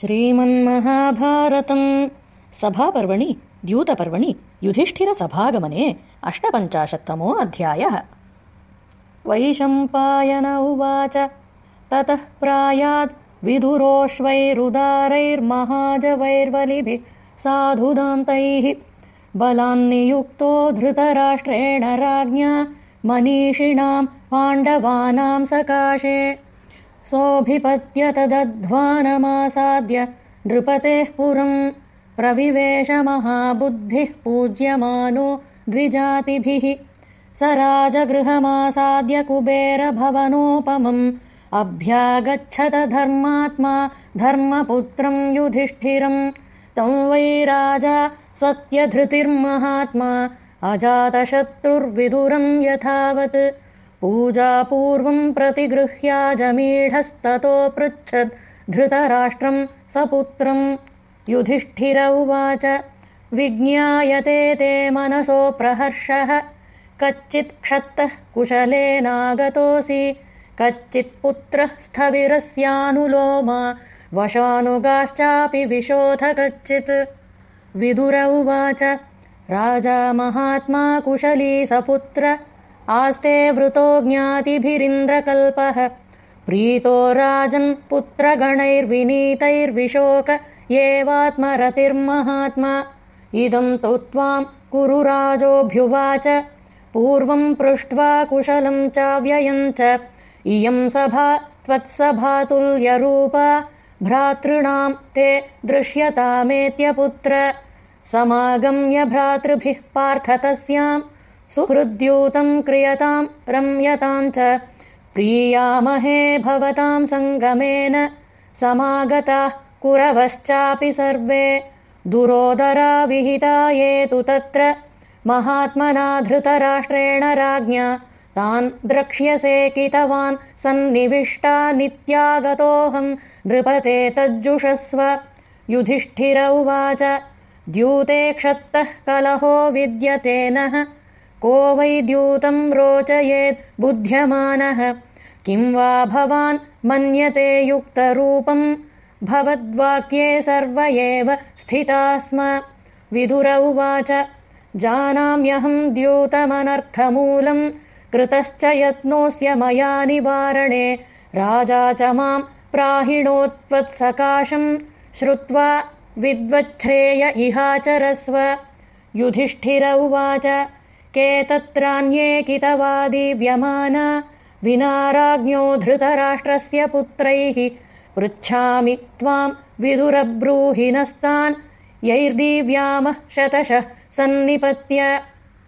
श्रीमन्महाभारतम्। सभापर्वणि द्यूतपर्वणि युधिष्ठिरसभागमने अष्टपञ्चाशत्तमो अध्यायः वैशम्पायन उवाच ततः प्रायाद् विदुरोऽश्वैरुदारैर्महाजवैर्वलिभिः साधुदान्तैः बलान्नियुक्तो धृतराष्ट्रेण राज्ञा मनीषिणाम् पाण्डवानाम् सकाशे सोऽभिपत्य तदध्वानमासाद्य नृपतेः पुरम् प्रविवेशमहाबुद्धिः पूज्यमानो द्विजातिभिः स राजगृहमासाद्य कुबेरभवनोपमम् अभ्यागच्छत धर्मात्मा धर्मपुत्रम् युधिष्ठिरम् तं वै राजा सत्यधृतिर्महात्मा अजातशत्रुर्विदुरम् यथावत् पूजापूर्वम् प्रतिगृह्याजमीढस्ततो पृच्छद् धृतराष्ट्रम् सपुत्रम् युधिष्ठिर उवाच विज्ञायते ते मनसो प्रहर्षः। कच्चित्क्षत्तः कुशलेनागतोऽसि। कच्चित्पुत्रः स्थविरस्यानुलोमा। वशानुगाश्चापि विशोध कच्चित्। विदुर उवाच राजा महात्मा कुशली सपुत्र आस्ते वृतो ज्ञातिभिरिन्द्रकल्पः। प्रीतो राजन् पुत्रगणैर्विनीतैर्विशोक एवात्मरतिर्महात्मा इदम् तु त्वाम् कुरु राजोऽभ्युवाच पूर्वम् पृष्ट्वा कुशलम् चाव्ययम् च। इयम् सभा त्वत्सभातुल्यरूपा भ्रातॄणाम् ते दृश्यतामेत्यपुत्र। समागम्य भ्रातृभिः पार्थ तस्याम् सुहृद्यूतम् क्रियताम् रम्यताम् च प्रीयामहे भवताम् सङ्गमेन समागताः कुरवश्चापि सर्वे। दुरोदरा विहिता ये तु तत्र महात्मना धृतराष्ट्रेण राज्ञा। तान् द्रक्ष्यसे कितवान् सन्निविष्टा नित्यागतोऽहम् नृपते तज्जुषस्व। युधिष्ठिर उवाच द्यूते क्षत्तः कलहो विद्यते नः को वै द्यूतम् रोचयेत् बुध्यमानः किम् वा भवान् मन्यते युक्तरूपम् भवद्वाक्ये सर्व एव स्थिता स्म विदुर उवाच जानाम्यहम् द्यूतमनर्थमूलम् कृतश्च यत्नोऽस्य मया निवारणे। राजा च माम् प्राहिणोत्वत्सकाशम् श्रुत्वा विद्वच्छ्रेय इहाचरस्व। युधिष्ठिर उवाच के तत्रान्ये कितवादिव्यमाना विना राज्ञो धृतराष्ट्रस्य पुत्रैः पृच्छामि त्वाम् विदुरब्रूहिनस्तान् यैर्दीव्यामः शतशः सन्निपत्य